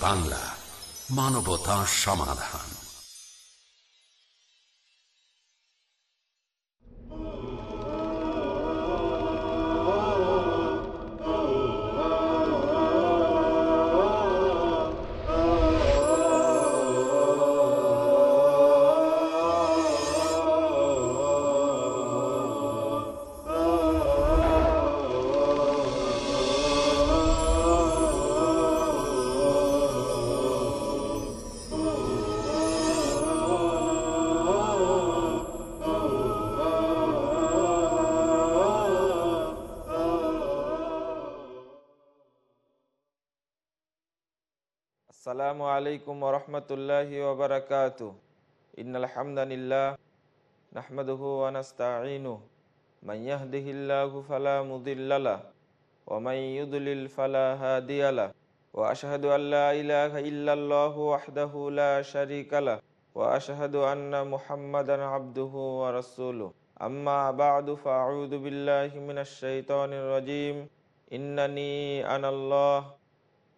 বাংলা মানবতা সমাধান। আসসালামু আলাইকুম ওরহমতুল্লাহি ওবরাকাত ইন্নাল হামদানিল্লাহ নাহমাদুহু ওয়া নাস্তাঈনুহু। মান ইয়াহদিহিল্লাহু ফালা মুদিল্লা লাহ ওয়া মান ইউদ্লিল ফালা হাদিয়া লাহ। ওয়া আশহাদু আন ইলাহা ইল্লাল্লাহু ওয়াহদাহু লা শারীকা লাহ। ওয়া আশহাদু আন্না মুহাম্মাদান আবদুহু ওয়া রাসূলুহু। আম্মা বা'দু ফাআউযু বিল্লাহি মিনাশ শাইতানির রাজীম। ইন্নানি আনাল্লাহ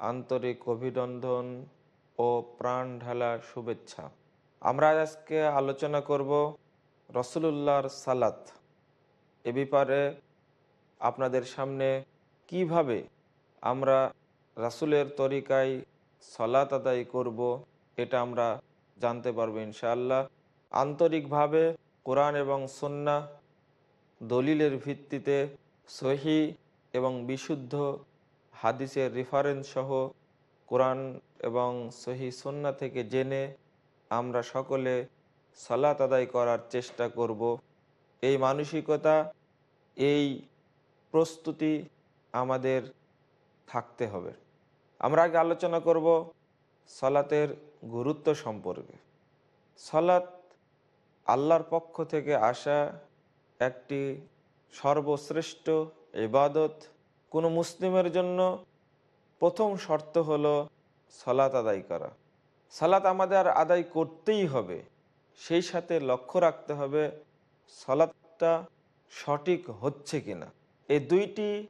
আন্তরিক অভিনন্দন ও প্রাণ ঢালা শুভেচ্ছা। আমরা আজকে আলোচনা করব রসুলুল্লাহর সালাত। এ ব্যাপারে আপনাদের সামনে কীভাবে আমরা রাসুলের তরিকায় সলাত আদায় করব এটা আমরা জানতে পারব ইনশাআল্লাহ। আন্তরিকভাবে কোরআন এবং সন্না দলিলের ভিত্তিতে সহি এবং বিশুদ্ধ হাদিসের রেফারেন্স সহ কোরআন এবং সহি সন্না থেকে জেনে আমরা সকলে সালাত আদায় করার চেষ্টা করব। এই মানসিকতা, এই প্রস্তুতি আমাদের থাকতে হবে। আমরা আগে আলোচনা করব সলাতের গুরুত্ব সম্পর্কে। সলাত আল্লাহর পক্ষ থেকে আসা একটি সর্বশ্রেষ্ঠ ইবাদত কোনো মুসলিমের জন্য প্রথম শর্ত হলো সালাত আদায় করা। সালাত আমাদের আদায় করতেই হবে। সেই সাথে লক্ষ্য রাখতে হবে সলাতটা সঠিক হচ্ছে কিনা। এই দুইটি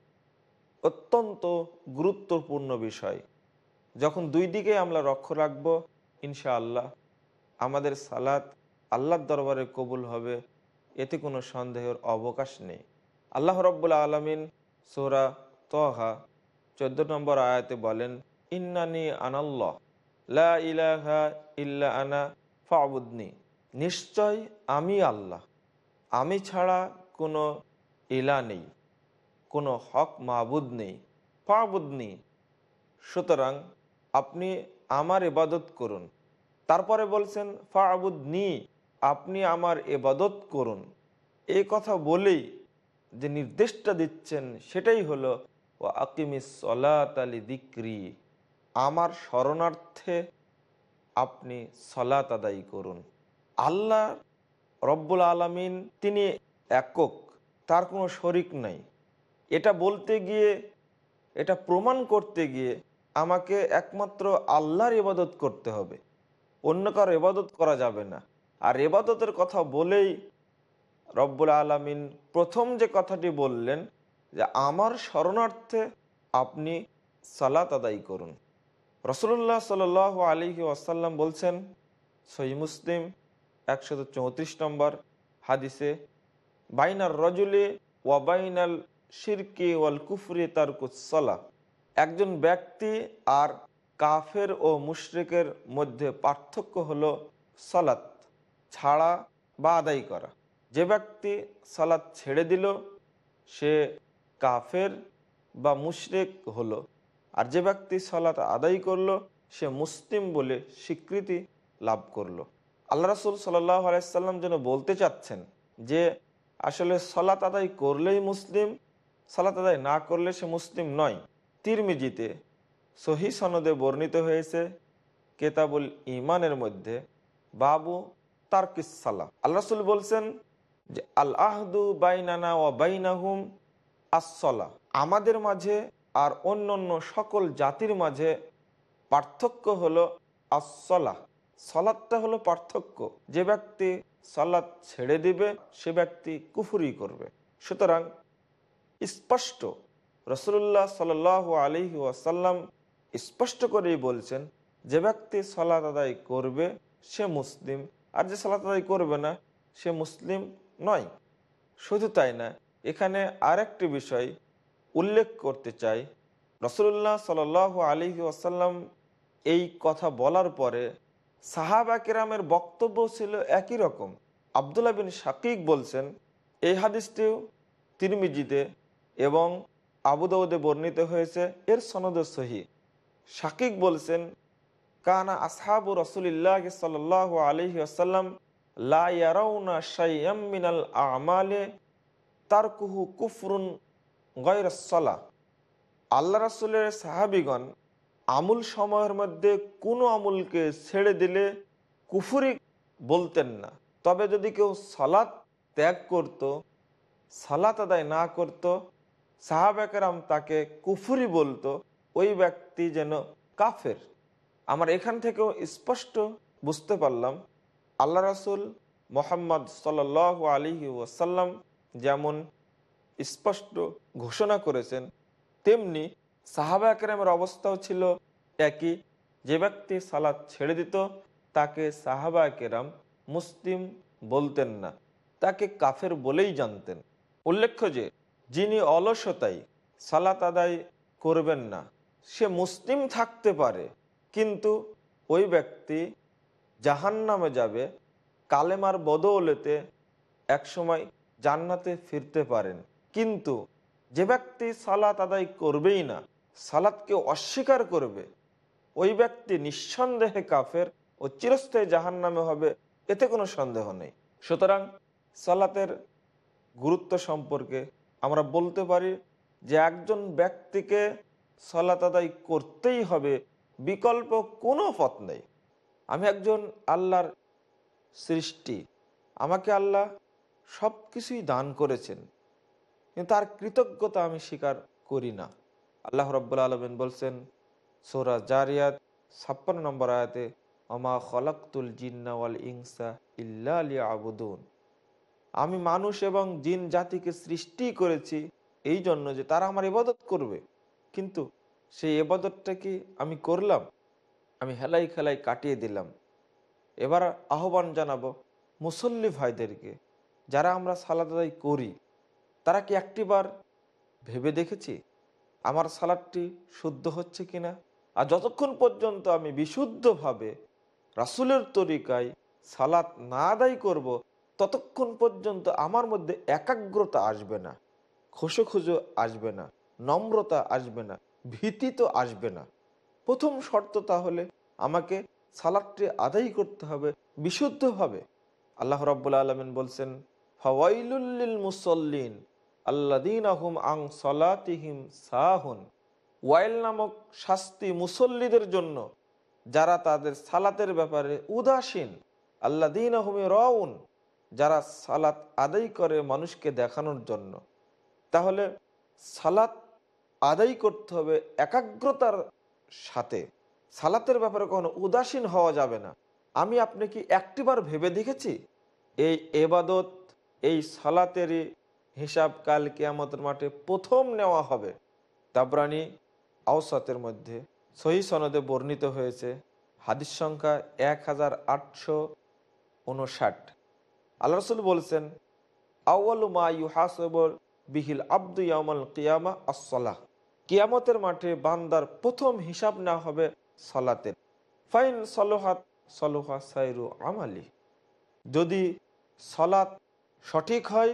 অত্যন্ত গুরুত্বপূর্ণ বিষয়। যখন দুই দিকে আমরা লক্ষ্য রাখব, ইনশাআল্লাহ আমাদের সালাত আল্লাহর দরবারে কবুল হবে, এতে কোনো সন্দেহের অবকাশ নেই। আল্লাহ রব্বুল্লা আলমিন সোরা তহা, চোদ্দ নম্বর আয়াতে বলেন, ইন্নানি আনাল্লাহ, লা ইল্লা আনা ফাবুদনি, নিশ্চয় আমি আল্লাহ। আমি ছাড়া কোনো ইলা নেই, কোনো হক মাহবুদ নেই ফাবুদনি সুতরাং আপনি আমার ইবাদত করুন। তারপরে বলছেন ফাবুদনি আপনি আমার এবাদত করুন। এই কথা বলেই যে নির্দেশটা দিচ্ছেন, সেটাই হলো ও আকিমিস দিক্রি আমার স্মরণার্থে আপনি সলাত আদায়ী করুন। আল্লাহ রব্বুল আলমিন তিনি একক, তার কোনো শরিক নাই। এটা বলতে গিয়ে, এটা প্রমাণ করতে গিয়ে আমাকে একমাত্র আল্লাহর ইবাদত করতে হবে। অন্য কারও ইবাদত করা যাবে না। আর এবাদতের কথা বলেই রব্বুল আলমিন প্রথম যে কথাটি বললেন যে আমার স্মরণার্থে আপনি সালাত আদায় করুন। রসুল্লাহ সাল আলী আসাল্লাম বলছেন সহি মুসলিম একশত চৌত্রিশ নম্বর হাদিসে, বাইনার রজুলে ওয়াবাইনাল শিরকে ওয়াল কুফরি তার কুসলা একজন ব্যক্তি আর কাফের ও মুশরিকের মধ্যে পার্থক্য হলো সালাত ছাড়া বা আদায় করা। যে ব্যক্তি সালাত ছেড়ে দিল, সে কাফের বা মুশরেক হলো। আর যে ব্যক্তি সালাত আদায় করল, সে মুসলিম বলে স্বীকৃতি লাভ করল। আল্লাহ রসুল সাল্লাহ আলাইসাল্লাম যেন বলতে চাচ্ছেন যে, আসলে সলাত আদায় করলেই মুসলিম, সালাত আদায় না করলে সে মুসলিম নয়। তিরমিজিতে সহি সনদে বর্ণিত হয়েছে, কেতাবুল ইমানের মধ্যে, বাবু তারকিসাল্লাহ আল্লাহ রসুল বলছেন যে, আল আহদু বাইনানা ও বাইনাহুম আসলা আমাদের মাঝে আর অন্য অন্য সকল জাতির মাঝে পার্থক্য হলো আসলা সলাদটা হলো পার্থক্য। যে ব্যক্তি সলাদ ছেড়ে দিবে, সে ব্যক্তি কুফুরি করবে। সুতরাং স্পষ্ট রসুল্লাহ সাল আলহি ওয়াসাল্লাম স্পষ্ট করেই বলছেন, যে ব্যক্তি সলাত আদায় করবে, সে মুসলিম। আর যে সলাত আদায় করবে না, সে মুসলিম নয়। শুধু তাই না এখানে আরেকটি বিষয় উল্লেখ করতে চাই। রসুল্লাহ সাল আলী আসাল্লাম এই কথা বলার পরে সাহাবা কেরামের বক্তব্য ছিল একই রকম। আবদুল্লাহ বিন শাকিক বলছেন, এই হাদিসটিও তিরমিজিতে এবং আবুদাউদে বর্ণিত হয়েছে, এর সনদ সহি। শাকিক বলছেন, কানা আসহাবু রসুলিল্লাহ সাল আলহি আসাল্লাম লাউনা শাইয়াম মিনাল আমালে তারকুহু কুফরুন গয়রসলা আল্লাহ রাসুলের সাহাবিগণ আমুল সময়ের মধ্যে কোনো আমুলকে ছেড়ে দিলে কুফুরি বলতেন না। তবে যদি কেউ সালাত ত্যাগ করত সালাত আদায় না করত সাহাবেকেরাম তাকে কুফুরি বলতো, ওই ব্যক্তি যেন কাফের। আমার এখান থেকেও স্পষ্ট বুঝতে পারলাম, আল্লাহ রাসুল মোহাম্মদ সাল আলী ওয়াসাল্লাম যেমন স্পষ্ট ঘোষণা করেছেন, তেমনি সাহাবা একরামের অবস্থাও ছিল একই। যে ব্যক্তি সালাদ ছেড়ে দিত, তাকে সাহাবা কেরাম মুসলিম বলতেন না। তাকে কাফের বলেই জানতেন। উল্লেখ্য যে, যিনি অলসতাই সালাত আদায় করবেন না, সে মুসলিম থাকতে পারে, কিন্তু ওই ব্যক্তি জাহান নামে যাবে, কালেমার বদৌলেতে একসময় জান্নাতে ফিরতে পারেন। কিন্তু যে ব্যক্তি সালাত আদায় করবেই না, সালাতকে অস্বীকার করবে, ওই ব্যক্তি নিঃসন্দেহে কাফের ও চিরস্থায়ী জাহান নামে হবে, এতে কোনো সন্দেহ নেই। সুতরাং সালাতের গুরুত্ব সম্পর্কে আমরা বলতে পারি যে একজন ব্যক্তিকে সলাত আদায় করতেই হবে, বিকল্প কোনো পথ নেই। আমি একজন আল্লাহর সৃষ্টি। আমাকে আল্লাহ সব কিছুই দান করেছেন। কিন্তু তার কৃতজ্ঞতা আমি স্বীকার করি না। আল্লাহ রব্বুল আলমিন বলছেন, সোরা জারিয়াত, ছাপ্পান্ন নম্বর আয়াতে অমা খলাক্তুল জিন্নাওয়াল ইংসা ইল্লা আলী আবুদুন আমি মানুষ এবং জিন জাতিকে সৃষ্টি করেছি এই জন্য যে তারা আমার ইবাদত করবে। কিন্তু সেই এবাদতটা কি আমি করলাম, আমি হেলাই খেলাই কাটিয়ে দিলাম। এবার আহ্বান জানাব মুসল্লি ভাইদেরকে যারা আমরা সালাদ আদায় করি, তারা কি একটিবার ভেবে দেখেছি আমার সালাদটি শুদ্ধ হচ্ছে কিনা? আর যতক্ষণ পর্যন্ত আমি বিশুদ্ধভাবে রাসুলের তরিকায় সালাত না আদায় করব, ততক্ষণ পর্যন্ত আমার মধ্যে একাগ্রতা আসবে না খুশো খুঁজো আসবে না, নম্রতা আসবে না, ভীতি তো আসবে না। প্রথম শর্ত তাহলে আমাকে সালাদটি আদায় করতে হবে বিশুদ্ধভাবে। আল্লাহ রাব্বুল আলমিন বলছেন মুসল্লিন আল্লাদিন আং সলাতিহিম সাহুন। ওয়াইল নামক শাস্তি মুসল্লিদের জন্য যারা তাদের সালাতের ব্যাপারে উদাসীন আল্লাদিন আহমে রউন যারা সালাত আদায় করে মানুষকে দেখানোর জন্য। তাহলে সালাত আদায় করতে হবে একাগ্রতার সাথে। সালাতের ব্যাপারে কখনো উদাসীন হওয়া যাবে না। আমি আপনি কি একটিবার ভেবে দেখেছি? এই এবাদত এই সালাতেরই হিসাব কাল কেয়ামতের মাঠে প্রথম নেওয়া হবে। তাবরানি আওসাতের মধ্যে সহি সনদে বর্ণিত হয়েছে, হাদিস সংখ্যা এক হাজার আটশো উনষাট। আল্লাহ রসুল বলছেন আউ্লু মা ইউহাসবর বিহিল আব্দু ইয়ামাল কিয়ামা আসলাহ কিয়ামতের মাঠে বান্দার প্রথম হিসাব নেওয়া হবে সলাতের। ফাইন সলোহাত সলোহা সাইরু আমালি। যদি সলাৎ সঠিক হয়,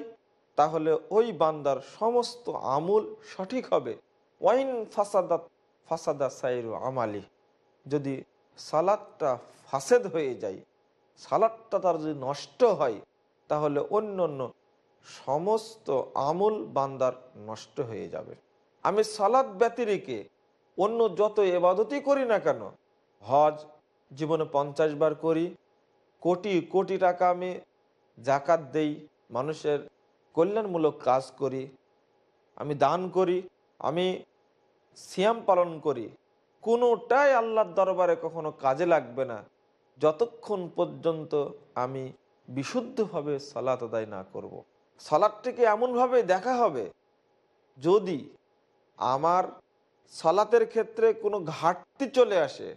তাহলে ওই বান্দার সমস্ত আমুল সঠিক হবে। ওয়াইন ফাসাদাত, ফাসাদা সাইরু আমালি। যদি সালাদটা ফাসেদ হয়ে যায়, সালাদটা তার যদি নষ্ট হয়, তাহলে অন্য অন্য সমস্ত আমুল বান্দার নষ্ট হয়ে যাবে। আমি সালাদ ব্যতিরিকে অন্য যত এবাদতই করি না কেন, হজ জীবনে পঞ্চাশ বার করি, কোটি কোটি টাকা আমি জাকাত দেই মানুষের কল্যাণমূলক কাজ করি, আমি দান করি, আমি সিয়াম পালন করি, কোনোটাই আল্লাহর দরবারে কখনো কাজে লাগবে না যতক্ষণ পর্যন্ত আমি বিশুদ্ধভাবে সালাত আদায় না করব। সালাদটিকে এমনভাবে দেখা হবে, যদি আমার সালাতের ক্ষেত্রে কোনো ঘাটতি চলে আসে,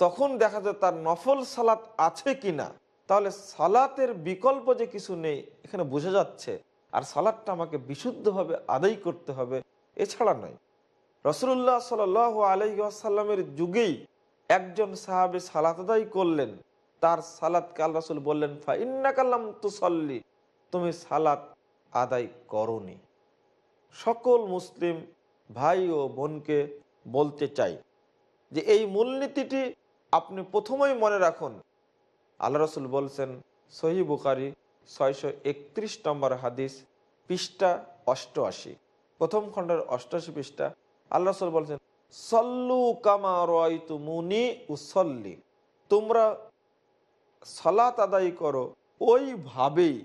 তখন দেখা যায় তার নফল সালাত আছে কি না তাহলে সালাতের বিকল্প যে কিছু নেই, এখানে বোঝা যাচ্ছে, আর সালাদটা আমাকে বিশুদ্ধভাবে আদায় করতে হবে, এছাড়া নয়। রসুল্লাহ সাল আলহি আসাল্লামের যুগেই একজন সাহাবে সালাত আদায় করলেন। তার সালাত কাল রসুল বললেন ফাইন্না কাল্লাম তুসল্লি তুমি সালাত আদায় করনি। সকল মুসলিম ভাই ও বোনকে বলতে চাই যে, এই মূলনীতিটি আপনি প্রথমেই মনে রাখুন আল্লাহ রসুল বলছেন সহি বুখারি ছয়শো একত্রিশ নম্বর হাদিস, পৃষ্ঠা অষ্টআশি। প্রথম খণ্ডের অষ্টআশি পৃষ্ঠা, আল্লাহ রসুল বলছেন, সল্লু কামা রয়তু মুনি উসল্লি। তোমরা সালাত আদায় করো ওইভাবেই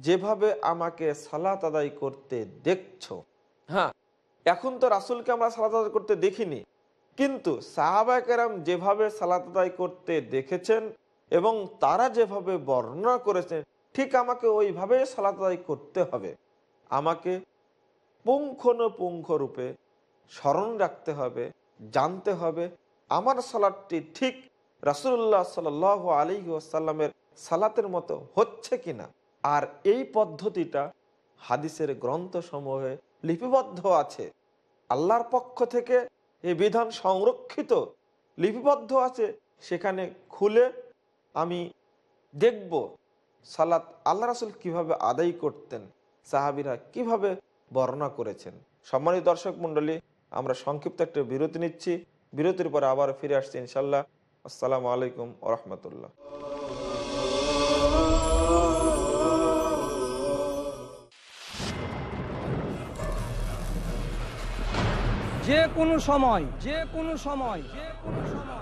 যেভাবে আমাকে সালাত আদায় করতে দেখছ। হ্যাঁ এখন তো রাসুলকে আমরা সালাত আদায় করতে দেখিনি। কিন্তু সাহাবাকেরাম যেভাবে সালাত আদায় করতে দেখেছেন এবং তারা যেভাবে বর্ণনা করেছেন, ঠিক আমাকে ওইভাবে সালাত আদায় করতে হবে। আমাকে পুঙ্খানুপুঙ্খ রূপে স্মরণ রাখতে হবে, জানতে হবে। আমার সালাদটি ঠিক রাসুল্লাহ সাল আলী আসাল্লামের সালাতের মতো হচ্ছে কিনা? আর এই পদ্ধতিটা হাদিসের গ্রন্থসমূহে লিপিবদ্ধ আছে। আল্লাহর পক্ষ থেকে এই বিধান সংরক্ষিত, লিপিবদ্ধ আছে। সেখানে খুলে আমি দেখব সালাত আল্লাহ রাসুল কীভাবে আদায় করতেন, সাহাবিরা কীভাবে বর্ণনা করেছেন। সম্মানিত দর্শক মন্ডলী আমরা সংক্ষিপ্ত একটা বিরতি নিচ্ছি। বিরতির পরে আবার ফিরে আসছি ইনশাল্লাহ আসসালামু আলাইকুম রহমতুল্লাহ। যে কোনো সময়, যে কোনো সময়, যে কোনো সময়।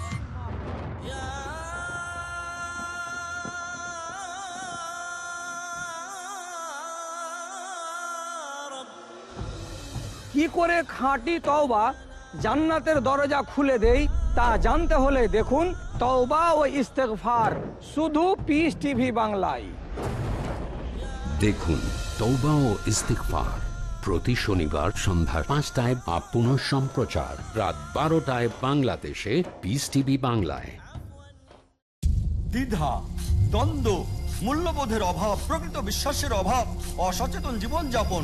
কি করে খাঁটি তওবা জান্নাতের দরজা খুলে দেই তা জানতে হলে দেখুন তওবা ও ইস্তেগফার শুধু পিস টিভি বাংলায়। দেখুন তৌবা ও ইস্তিকফার প্রতি শনিবার সন্ধ্যা পাঁচটায় বা পুনঃ সম্প্রচার রাত বারোটায় বাংলাদেশে পিস টিভি বাংলায়। দ্বিধা দ্বন্দ্ব মূল্যবোধের অভাব প্রকৃত বিশ্বাসের অভাব অসচেতন জীবনযাপন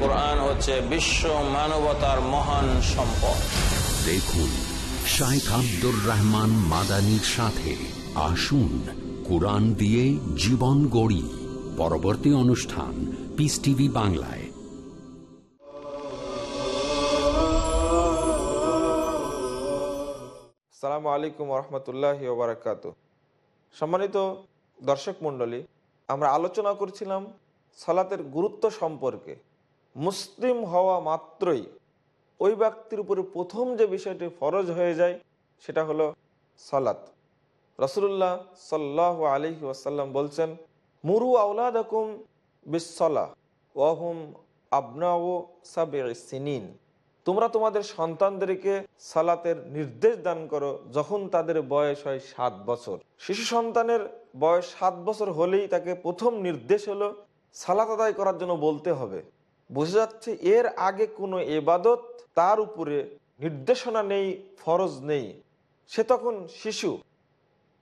কোরআন হচ্ছে বিশ্ব মানবতার মহান সম্পদ। দেখুন শাইখ আব্দুর রহমান মাদানির সাথে আসুন কোরআন দিয়ে জীবন গড়ি। পরবর্তী অনুষ্ঠান পিস টিভি বাংলায়। সালামু আলাইকুম রহমতুল্লাহ ওবরাকাত সম্মানিত দর্শক মণ্ডলী আমরা আলোচনা করছিলাম সালাতের গুরুত্ব সম্পর্কে। মুসলিম হওয়া মাত্রই ওই ব্যক্তির উপরে প্রথম যে বিষয়টি ফরজ হয়ে যায়, সেটা হলো সালাত। রসুল্লাহ সাল্লাহ আলহি ওয়াসাল্লাম বলছেন, মুরু আউলাদ হুকুম বিসলা ওয়াহুম আবনাও সাবে সিনিন। তোমরা তোমাদের সন্তানদেরকে সালাতের নির্দেশ দান করো যখন তাদের বয়স হয় সাত বছর। শিশু সন্তানের বয়স সাত বছর হলেই তাকে প্রথম নির্দেশ হলো সালাত আদায় করার জন্য বলতে হবে। বোঝা যাচ্ছে এর আগে কোনো এবাদত তার উপরে নির্দেশনা নেই, ফরজ নেই। সে তখন শিশু।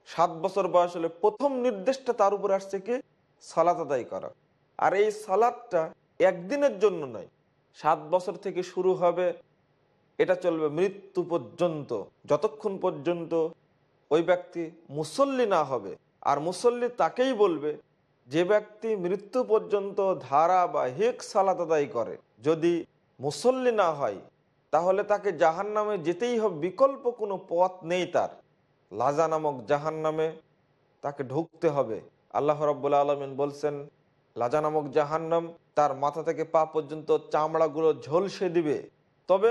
সাত বছর বয়স হলে প্রথম নির্দেশটা তার উপরে আসছে কি? সালাত আদায় করা। আর এই সালাদটা একদিনের জন্য নয়। সাত বছর থেকে শুরু হবে, এটা চলবে মৃত্যু পর্যন্ত। যতক্ষণ পর্যন্ত ওই ব্যক্তি মুসল্লি না হবে, আর মুসল্লি তাকেই বলবে যে ব্যক্তি মৃত্যু পর্যন্ত ধারাবাহিক সালাত আদায় করে, যদি মুসল্লি না হয়, তাহলে তাকে জাহান নামে যেতেই হবে, বিকল্প কোনো পথ নেই তার। লাজা নামক জাহান নামে তাকে ঢুকতে হবে। আল্লাহ রব্বুল্লা আলমিন বলছেন, লাজা নামক জাহান্নাম তার মাথা থেকে পা পর্যন্ত চামড়াগুলো ঝলসে দিবে। তবে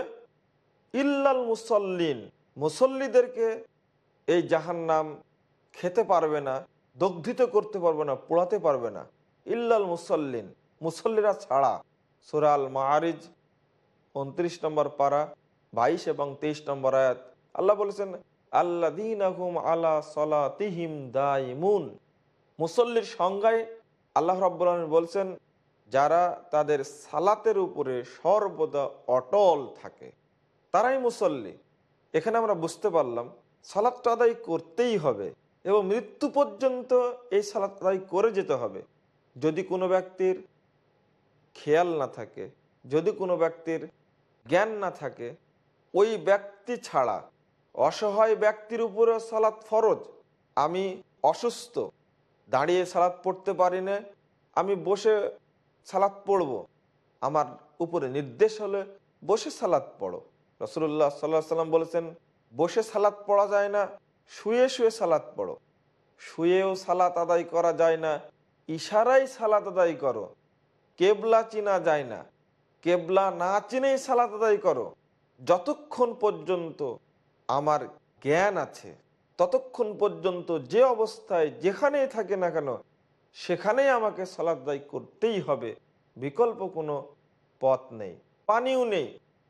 ইল্লাল মুসল্লিন, মুসল্লিদেরকে এই জাহান্নাম খেতে পারবে না। দগ্ধিত করতে পারবে না, পোড়াতে পারবে না। ইল্লাল মুসল্লিন, মুসল্লিরা ছাড়া। সুরাল মাহারিজ উনত্রিশ নম্বর পারা, বাইশ এবং তেইশ নম্বর আয়াত। আল্লাহ বলেছেন আল্লা দিন আলা সলাতিহিম দাইমুন মুসল্লির সংজ্ঞায় আল্লাহ রাব্বুল আলামিন বলছেন, যারা তাদের সালাতের উপরে সর্বদা অটল থাকে, তারাই মুসল্লি। এখানে আমরা বুঝতে পারলাম, সালাতটা আদায় করতেই হবে। এবং মৃত্যু পর্যন্ত এই সালাত আদায় করে যেতে হবে। যদি কোনো ব্যক্তির খেয়াল না থাকে, যদি কোনো ব্যক্তির জ্ঞান না থাকে, ওই ব্যক্তি ছাড়া অসহায় ব্যক্তির উপরে সালাত ফরজ। আমি অসুস্থ, দাঁড়িয়ে সালাত পড়তে পারি না, আমি বসে সালাত পড়ব। আমার উপরে নির্দেশ হলে বসে সালাত পড়ো। রসুল্লাহ সাল্লাহ সাল্লাম বলেছেন, বসে সালাত পড়া যায় না শুয়ে শুয়ে সালাত পড়ো। শুয়েও সালাত আদায় করা যায় না ইশারাই সালাত আদায় করো। কেবলা চিনা যায় না, কেবলা না চিনেই সালাত আদায় করো। যতক্ষণ পর্যন্ত আমার জ্ঞান আছে, ততক্ষণ পর্যন্ত যে অবস্থায় যেখানেই থাকে না কেন, সেখানেই আমাকে সালাদ দায়ী করতেই হবে। বিকল্প কোনো পথ নেই। পানিও নেই,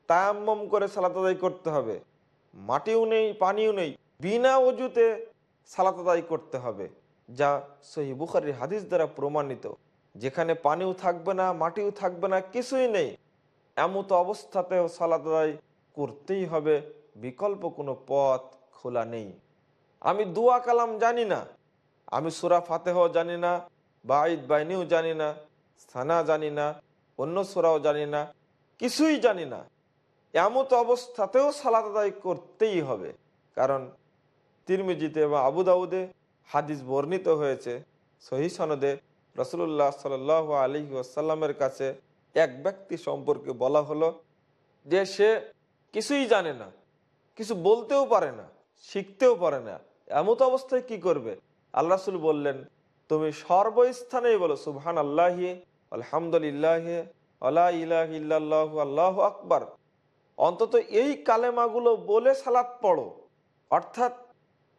তায়াম্মম করে সালাত আদায় করতে হবে। মাটিও নেই, পানিও নেই বিনা অজুতে সালাত আদায় করতে হবে, যা সহি বুখারির হাদিস দ্বারা প্রমাণিত। যেখানে পানিও থাকবে না, মাটিও থাকবে না, কিছুই নেই। এমত অবস্থাতেও সালাত আদায় করতেই হবে, বিকল্প কোনো পথ খোলা নেই। আমি দুয়া কালাম জানি না, আমি সুরা ফাতেহ জানি না, বা ঈদ বাইনিও জানি না, সানা জানি না, অন্য সুরাও জানি না, কিছুই জানি না। এমত অবস্থাতেও সালাত আদায় করতেই হবে, কারণ তিরমিজিতে বা আবু দাউদে হাদিস বর্ণিত হয়েছে। সহি সনদে রসুল্লাহ সাল আলী আসাল্লামের কাছে এক ব্যক্তি সম্পর্কে বলা হলো যে সে কিছুই জানে না, কিছু বলতেও পারে না, শিখতেও পারে না। এমত অবস্থায় কি করবে? আল্লাহ রসুল বললেন, তুমি সর্বস্থানেই বলো সুবহান আল্লাহি আলহামদুলিল্লাহ আল্লাহ ইলাহ ইল্লাহ আল্লাহ আকবার। অন্তত এই কালেমাগুলো বলে সালাত পড়ো। অর্থাৎ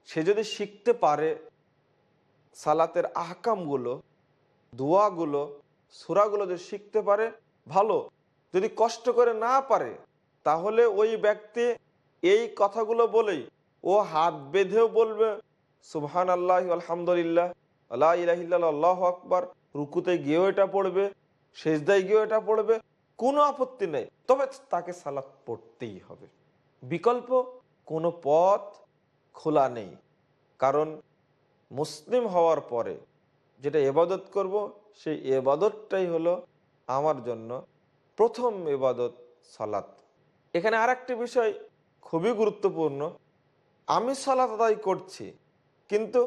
সে যদি শিখতে পারে সালাতের আহকামগুলো, দোয়াগুলো, সুরাগুলো যদি শিখতে পারে, ভালো। যদি কষ্ট করে না পারে, তাহলে ওই ব্যক্তি এই কথাগুলো বলেই, ও হাত বেঁধেও বলবে সুবহান আল্লাহ আলহামদুলিল্লাহ আল্লাহ আল্লাহ আকবর। রুকুতে গিয়েও এটা পড়বে, সেজদায় গিয়েও এটা পড়বে, কোনো আপত্তি নেই। তবে তাকে সালাত পড়তেই হবে। বিকল্প কোনো পথ খোলা নেই। কারণ মুসলিম হওয়ার পরে যেটা এবাদত করব, সেই এবাদতটাই হলো আমার জন্য প্রথম এবাদত সালাত। এখানে আর একটি বিষয় খুবই গুরুত্বপূর্ণ। আমি সালাত আদায় করছি, কিন্তু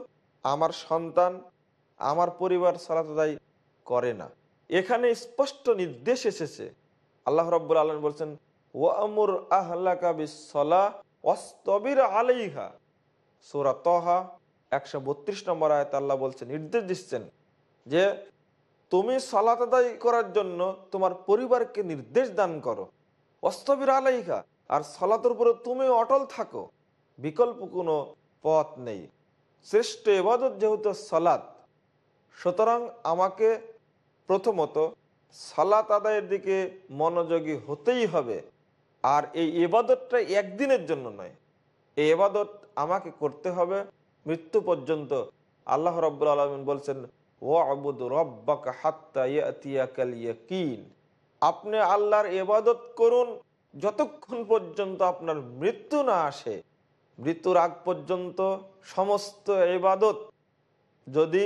আমার সন্তান, আমার পরিবার সালাত আদায় করে না। এখানে স্পষ্ট নির্দেশ এসেছে। আল্লাহ রব্বুল আলম বলছেন ও আমর আহ্লাকাবিসলা অস্তবির আলাইহা। সোরা তহা, একশো বত্রিশ নম্বর আয়ত আল্লাহ বলছে নির্দেশ দিচ্ছেন যে তুমি সালাত আদায় করার জন্য তোমার পরিবারকে নির্দেশ দান করো। অস্তবির আলাইকা আর সালাতের উপরে তুমি অটল থাকো। বিকল্প কোনো পথ নেই। শ্রেষ্ঠ এবাদত যেহেতু সালাত, সুতরাং আমাকে প্রথমত সালাত আদায়ের দিকে মনোযোগী হতেই হবে। আর এই এবাদতটা একদিনের জন্য নয়, এই এবাদত আমাকে করতে হবে। মৃত্যু পর্যন্ত আল্লাহ রব্বুল আলমিন বলছেন ও আবুদ রব্বাকা হাত্তা ইয়াতিয়াকাল ইয়াকিন। আপনি আল্লাহর এবাদত করুন যতক্ষণ পর্যন্ত আপনার মৃত্যু না আসে। মৃত্যুর আগ পর্যন্ত সমস্ত এবাদত যদি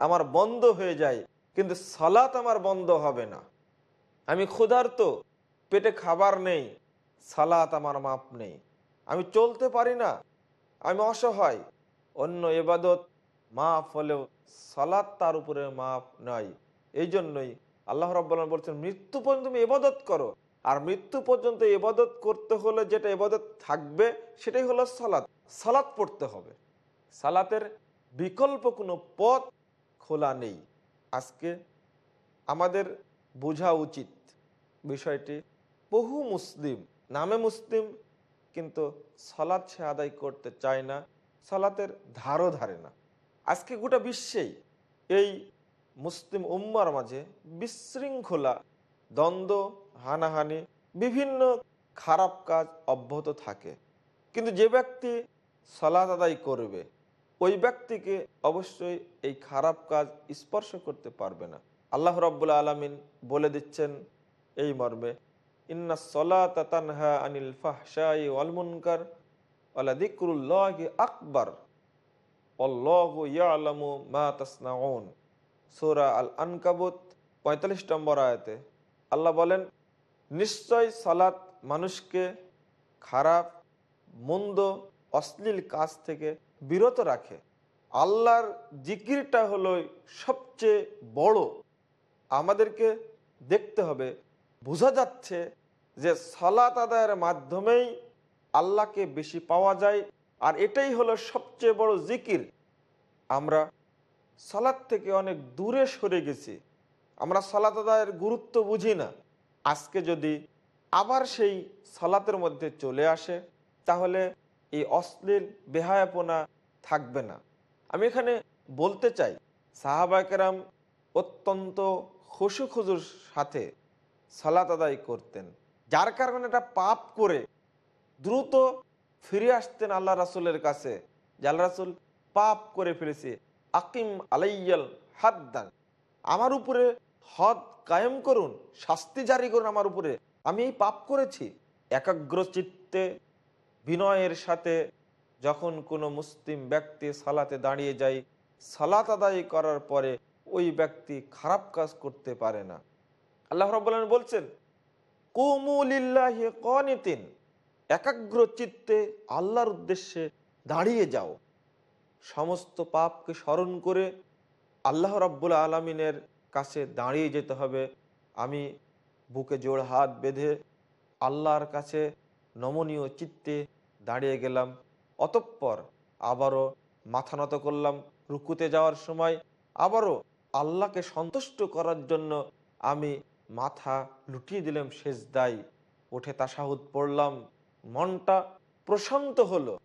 আমার বন্ধ হয়ে যায়, কিন্তু সালাত আমার বন্ধ হবে না। আমি ক্ষুধার্ত, পেটে খাবার নেই, সালাত আমার মাপ নেই। আমি চলতে পারি না আমি অসহায়। অন্য এবাদত মাফ হলেও সালাত তার উপরে মাপ নয়। এই জন্যই আল্লাহ রব্বাল বলছেন, মৃত্যু পর্যন্ত তুমি এবাদত করো। আর মৃত্যু পর্যন্ত এবাদত করতে হলে যেটা এবাদত থাকবে, সেটাই হলো সালাত। সালাত পড়তে হবে। সালাতের বিকল্প কোনো পথ খোলা নেই। আজকে আমাদের বোঝা উচিত বিষয়টি। বহু মুসলিম, নামে মুসলিম কিন্তু সালাদ সে আদায় করতে চায় না, সালাতের ধারও ধারে না। আজকে গোটা বিশ্বেই এই মুসলিম উম্মার মাঝে বিশৃঙ্খলা, দ্বন্দ্ব, হানাহানি, বিভিন্ন খারাপ কাজ অব্যাহত থাকে। কিন্তু যে ব্যক্তি সালাদ আদায় করবে, ওই ব্যক্তিকে অবশ্যই এই খারাপ কাজ স্পর্শ করতে পারবে না। আল্লাহ রব্বুল্লা আলমিন বলে দিচ্ছেন এই মর্মে ইন্না আনিল ফাহশাই ওয়াল মুনকার ওয়ালা দিকরুল্লাহ আকবার। মা আল পঁয়তাল্লিশ নম্বর আল্লাহ বলেন, নিশ্চয় সালাত মানুষকে খারাপ, মন্দ, অশ্লীল কাজ থেকে বিরত রাখে। আল্লাহর জিকিরটা হলো সবচেয়ে বড়। আমাদেরকে দেখতে হবে বোঝা যাচ্ছে যে সালাত আদায়ের মাধ্যমেই আল্লাহকে বেশি পাওয়া যায়, আর এটাই হলো সবচেয়ে বড় জিকির। আমরা সালাদ থেকে অনেক দূরে সরে গেছি। আমরা সালাত আদায়ের গুরুত্ব বুঝি না। আজকে যদি আবার সেই সালাতের মধ্যে চলে আসে, তাহলে এই অশ্লীল বেহায়াপনা থাকবে না। আমি এখানে বলতে চাই সাহাবাকেরাম অত্যন্ত খুশু খুজুর সাথে সালাত আদায় করতেন। যার কারণে এটা পাপ করে দ্রুত ফিরে আসতেন আল্লাহ রাসুলের কাছে। যে আল্লাহ রাসুল পাপ করে ফেলেছে। আকিম আলাইয়াল হাদ্দান। আমার উপরে হদ কায়েম করুন, শাস্তি জারি করুন আমার উপরে। আমি এই পাপ করেছি। একাগ্র চিত্তে বিনয়ের সাথে যখন কোনো মুসলিম ব্যক্তি সালাতে দাঁড়িয়ে যায়, সালাত আদায় করার পরে ওই ব্যক্তি খারাপ কাজ করতে পারে না। আল্লাহ রব্বুল্লাহ বলছেন কুমুলিল্লাহি কনিতিন একাগ্র চিত্তে আল্লাহর উদ্দেশ্যে দাঁড়িয়ে যাও। সমস্ত পাপকে স্মরণ করে আল্লাহ রব্বুল আলমিনের কাছে দাঁড়িয়ে যেতে হবে। আমি বুকে জোড় হাত বেঁধে আল্লাহর কাছে নমনীয় চিত্তে দাঁড়িয়ে গেলাম। অতঃপর আবারও মাথা নত করলাম রুকুতে যাওয়ার সময়। আবারও আল্লাহকে সন্তুষ্ট করার জন্য আমি মাথা লুটিয়ে দিলাম দায় উঠে তাসাহুদ পড়লাম। মনটা প্রশান্ত হলো।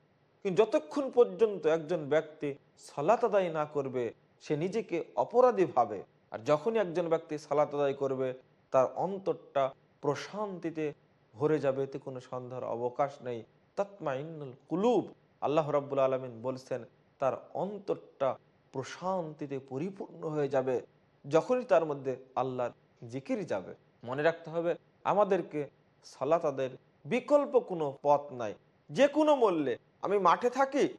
কিন্তু যতক্ষণ পর্যন্ত একজন ব্যক্তি সালাত আদায় না করবে, সে নিজেকে অপরাধী ভাবে। আর যখনই একজন ব্যক্তি সালাত আদায় করবে, তার অন্তরটা প্রশান্তিতে ভরে যাবে। এতে কোনো সন্দেহের অবকাশ নেই। তৎমা ইন্নুল কুলুব, আল্লাহ রাব্বুল আলমিন বলছেন, তার অন্তরটা প্রশান্তিতে পরিপূর্ণ হয়ে যাবে। যখনই তার মধ্যে আল্লাহর জিকির যাবে। মনে রাখতে হবে, আমাদেরকে সালাত আদায়ের বিকল্প কোনো পথ নাই। যে কোনো মূল্যে। আমি মাঠে থাকি,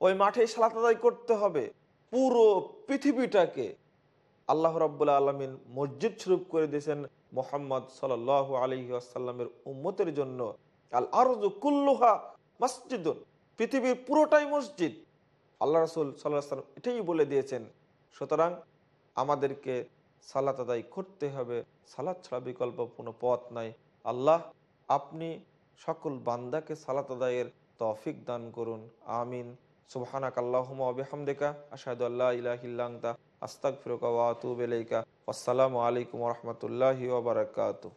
ওই মাঠে সালাত আদায় করতে হবে। পুরো পৃথিবীটাকে আল্লাহ রাব্বুল আলমিন মসজিদ স্বরূপ করে দিয়েছেন মোহাম্মদ সাল আলহি আসাল্লামের উম্মতের জন্য। আল আরজ কুল্লুহা মসজিদুন। পৃথিবীর পুরোটাই মসজিদ। আল্লাহ রসুল সাল্লাহ সাল্লাম এটাই বলে দিয়েছেন। সুতরাং আমাদেরকে সালাত আদায় করতে হবে। সালাত ছাড়া বিকল্প কোনো পথ নাই। আল্লাহ আপনি সকল বান্দাকে সালাত আদায়ের তৌফিক দান করুন। আমিন। সুবহানাক আল্লাহুমা বিহামদিকা। আশহাদু আল্লা ইলাহা ইল্লা আনতা আস্তাগফিরুকা ওয়া আতুবু ইলাইকা। আসসালামু আলাইকুম ওয়া রাহমাতুল্লাহি ওয়া বারাকাতুহু।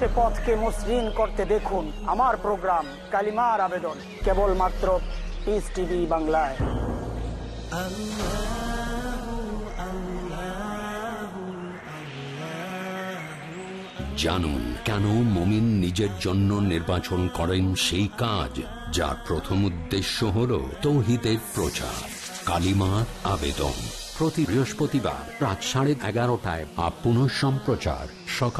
সে পথকে মসৃণ করতে দেখুন আমার প্রোগ্রাম, কালিমার আবেদন, কেবলমাত্র পিস টিভি বাংলায়। জানুন কেন মমিন নিজের জন্য নির্বাচন করেন সেই কাজ, যার প্রথম উদ্দেশ্য হল তৌহিদের প্রচার, কালিমার আবেদন। প্রতি বৃহস্পতিবার রাত সাড়ে এগারোটায় আপ সম্প্রচার সকাল